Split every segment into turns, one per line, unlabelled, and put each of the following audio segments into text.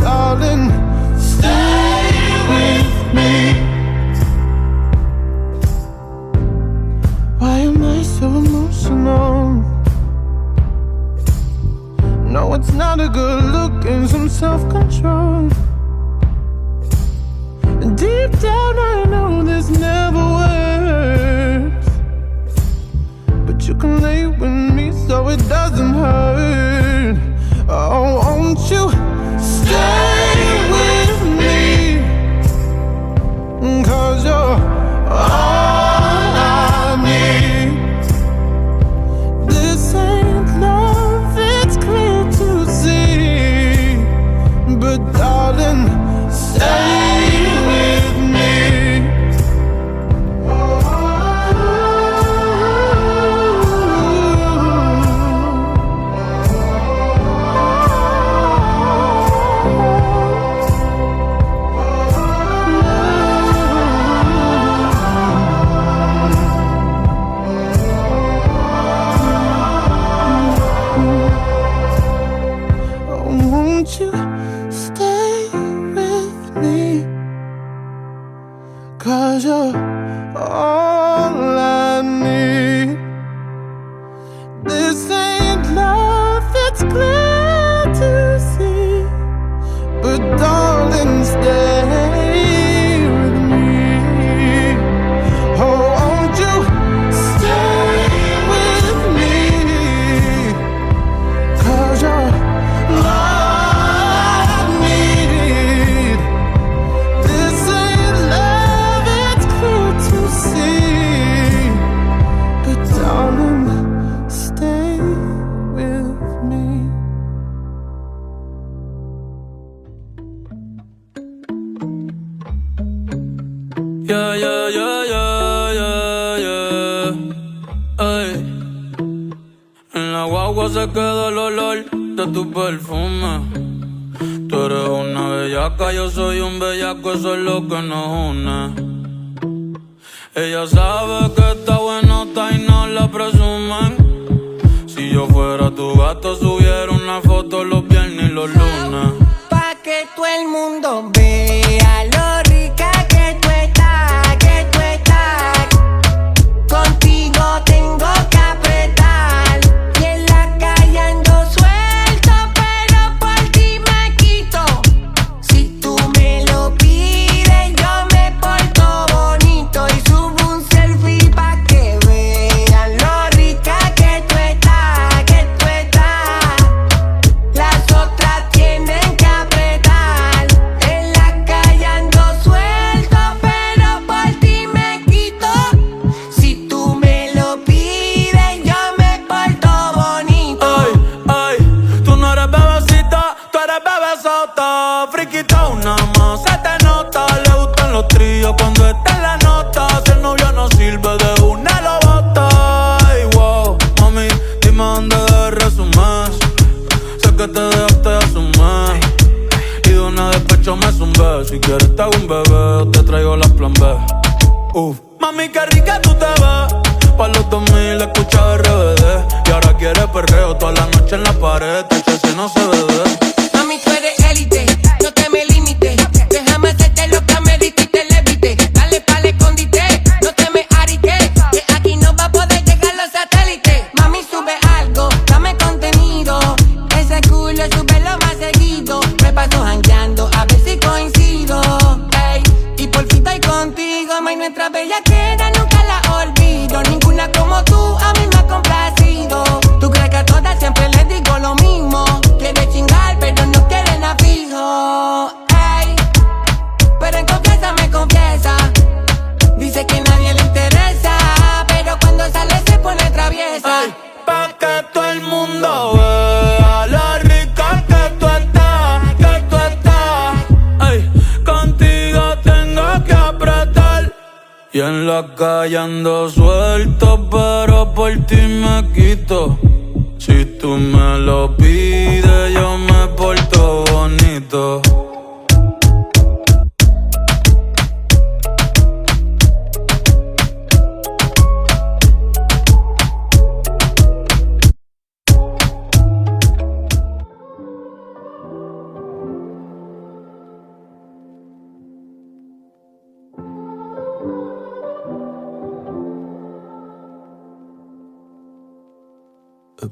darling. Stay with me. Why am I so emotional? No, it's not a good look and some self control. Deep down, I know this never works. But you can lay with me so it doesn't hurt. Oh, won't you? stay
loco no es una.
Si
quieres te hago un bebé, te traigo la plan B. Uf. Mami, qué rica tú te vas. Pa' los 2000 escucha RBD. Y ahora quieres perreo toda la noche en la pared. Te si no se bebe. Calle ando suelto, pero por ti me quito. Si tú me lo pides, yo me porto bonito.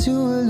to a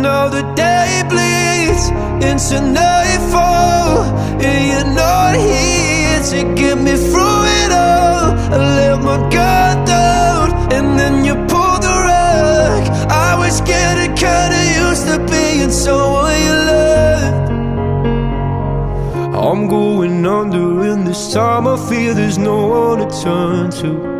pain. Now the day bleeds into nightfall, and you're not here to get me through it all. I let my guard down, and then you pulled the rug. I was getting kinda used to being someone you loved. I'm going under, and this time I feel there's no one to turn to.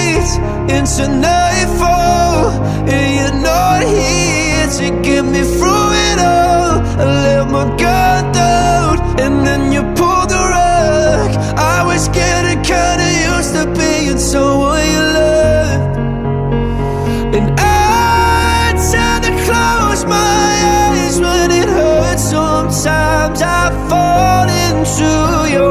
into nightfall, and you're not here to get me through it all. I let my guard down, and then you pulled the rug. I was getting kinda used to being someone you loved, and I tend to close my eyes when it hurts. Sometimes I fall into your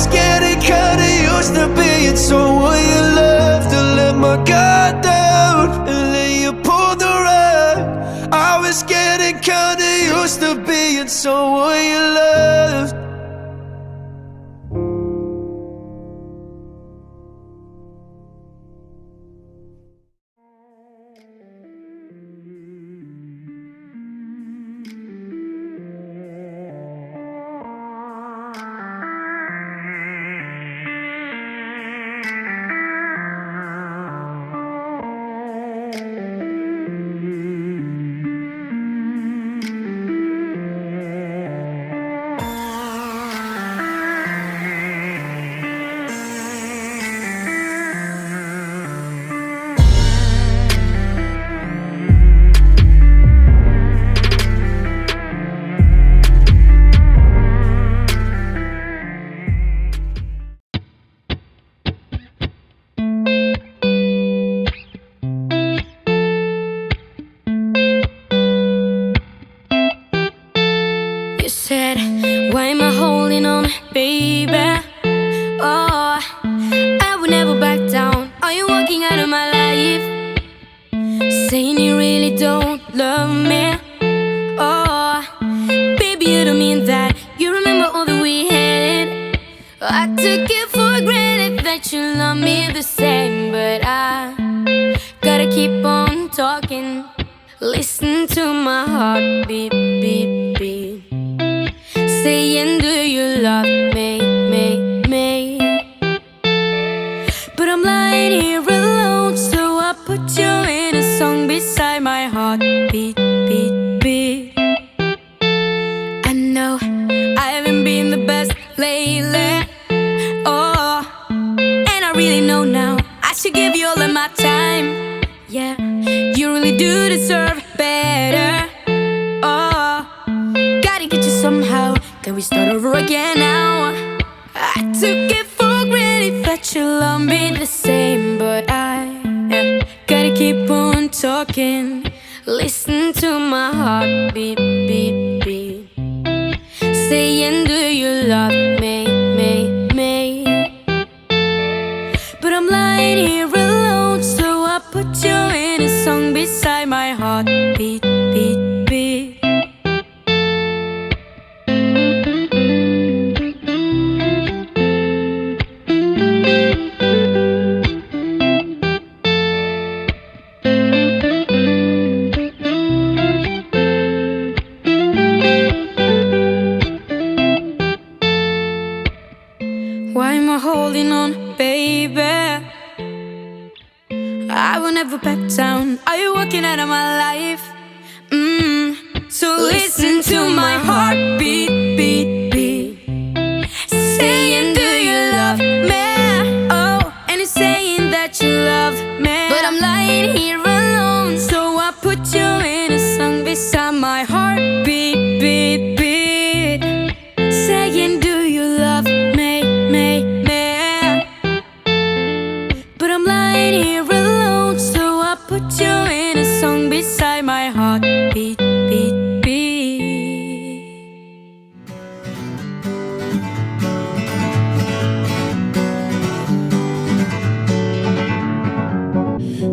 was getting kinda used to being someone you loved. To let my guard down, and then you pulled the rug. I was getting kinda used to being someone you loved.
Why am I holding on, baby? Oh, I would never back down. Are you walking out of my life? Saying you really don't love me. Oh, baby, you don't mean that. You remember all that we had. I took it for granted that you love me the same, but I gotta keep on talking. Listen to my heart Give you all of my time. Yeah, you really do deserve better. Oh, gotta get you somehow. Can we start over again now? I took it for granted that you love me the same, but I yeah, gotta keep on talking. Listen to my heart beat, beat, beat. Saying, Do you love me,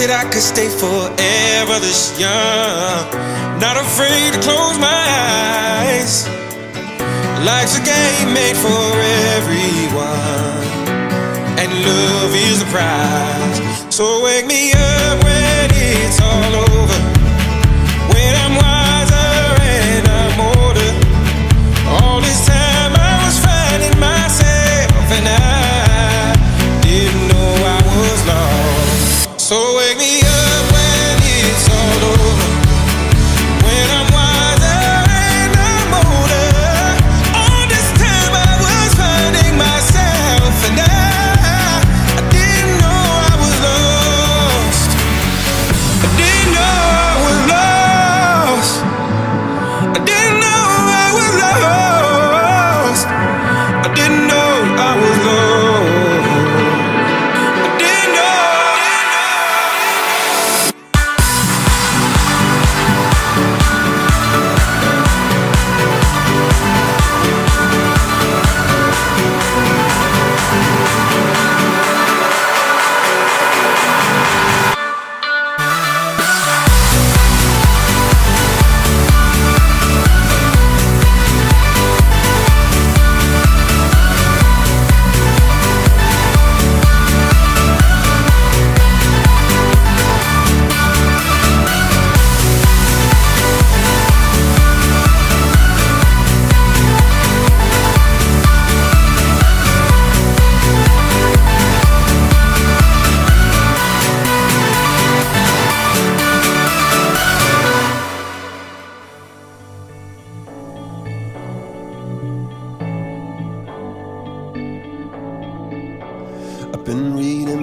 That I could stay forever this young, not afraid to close my eyes. Life's a game made for everyone and love is the prize. So wake me up when it's all over.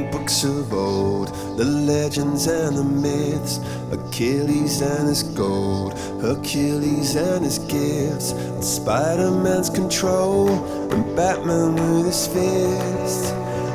Books of old, the legends and the myths, Achilles and his gold, Hercules and his gifts, and Spider Man's control, and Batman with his fist.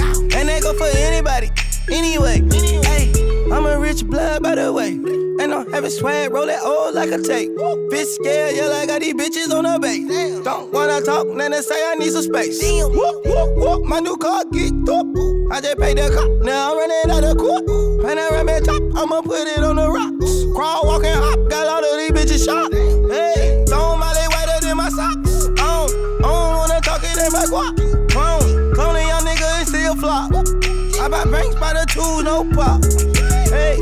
And that go for
anybody. Anyway, hey, I'm a rich blood by the way. And I'm having swag, roll that old like a tape. Bitch scared, yeah, like I got these bitches on the base. Don't wanna talk, then they say I need some space. Whoop, whoop, whoop, my new car get up. I just paid the cop, now I'm running out of court. Panoramic top, I'ma put it on the rocks. Crawl, walk, and hop, got all of these bitches shot. Two. Hey,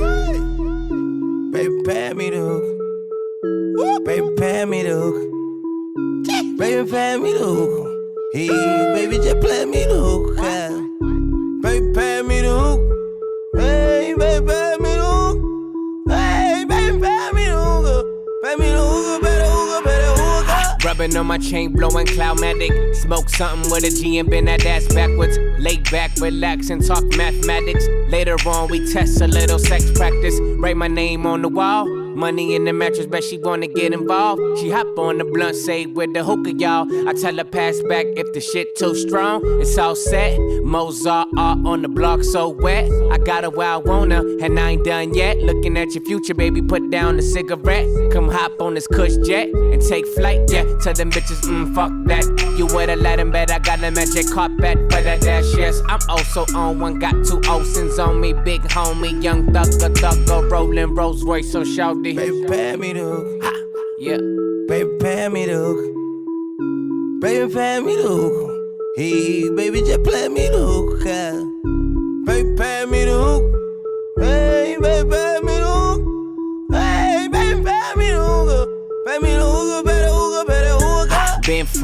baby, pay me the hook. Baby, pay me the hook. Baby, pay me the hook. Hey, baby, just play me the hook. yeah. Baby, pay me the hook. Hey, baby,
On my chain, blowing cloudmatic. Smoke something with a G and bend that ass backwards. Lay back, relax, and talk mathematics. Later on, we test a little sex practice. Write my name on the wall. Money in the mattress, bet she wanna get involved. She hop on the blunt, say with the hookah, y'all. I tell her pass back if the shit too strong. It's all set. Mozart art on the block, so wet. I got her where I wanna, and I ain't done yet. Looking at your future, baby, put down the cigarette. Come hop on this kush jet and take flight, yeah. Tell them bitches, mm, fuck that. You would've let him bet I got a magic carpet for that dash, yes. I'm also on one, got two Olsen's on me, big homie, young thugger, thugger, rolling Rolls Royce on
Baby, pay me the.
Ha, yeah.
Baby, pay me the. Baby, pay me the. Hey, baby, just play me the hook.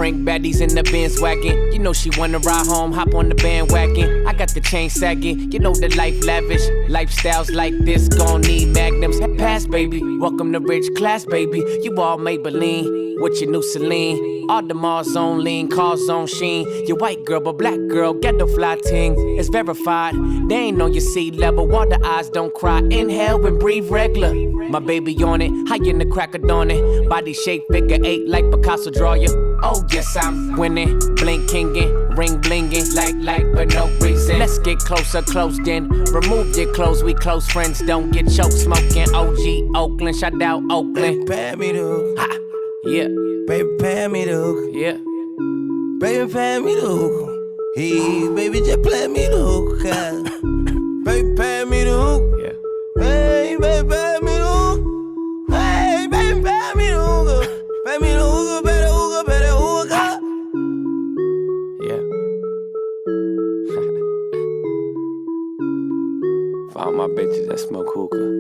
Frank baddies in the Benz wagon. You know she wanna ride home, hop on the bandwagon. I got the chain sagging, you know the life lavish. Lifestyles like this gon' need magnums. Pass, baby. Welcome to rich class, baby. You all Maybelline. with your new Celine. All the Mars on lean, cars on sheen. Your white girl, but black girl, get the fly ting. It's verified. They ain't on your sea level. Water eyes don't cry. Inhale and breathe regular. My baby on it, high in the crack of dawn it. Body shape figure eight like Picasso draw you. Oh yes, I'm winning, blinkingin', ring blingin', like like but no reason. Let's get closer, close then. Remove your clothes, we close friends. Don't get choked smoking. OG Oakland, shout out Oakland.
Pay me the.
Ha, yeah,
Baby, pay me the
yeah.
Baby, pay me the hook. Hey, baby, just play me the hook. ah. baby, pay me the hook.
Yeah.
Hey, baby, pay me the hook. Hey, baby, pay me the hook. Pay me the hook,
all my bitches that smoke hookah.